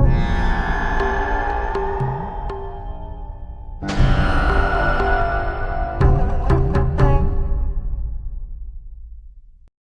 Yeah.